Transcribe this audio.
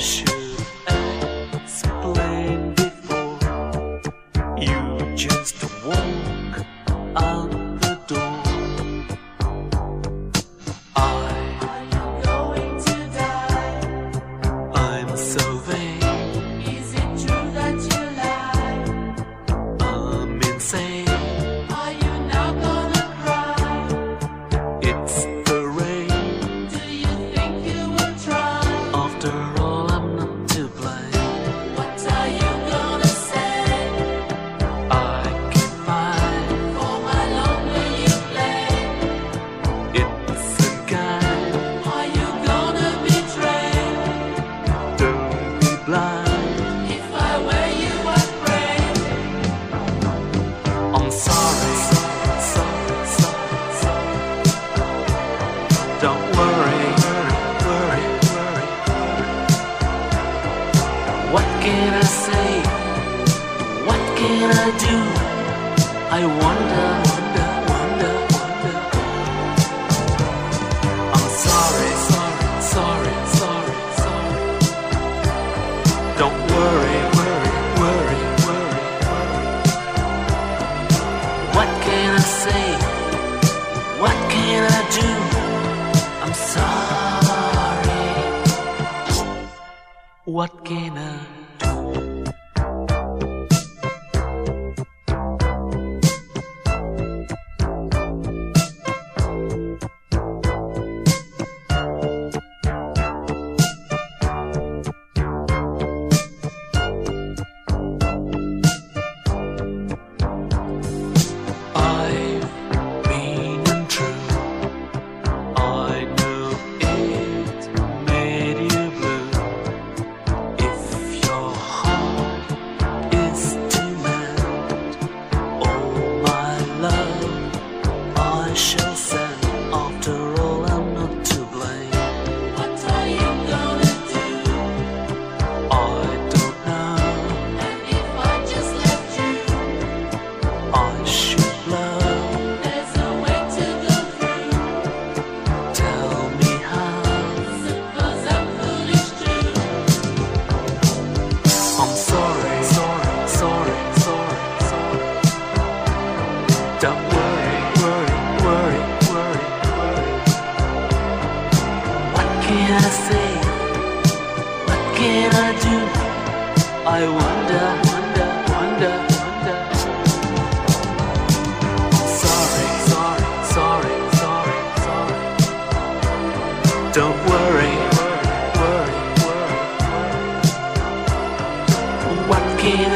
shoes. can I say? What can I do? I wonder, wonder, wonder, wonder. I'm sorry, sorry, sorry, sorry, sorry. Don't worry, worry, worry, worry, worry. What can I say? What can I do? I'm sorry. What can I can I say? What can I do? I wonder. Sorry. Don't worry. What can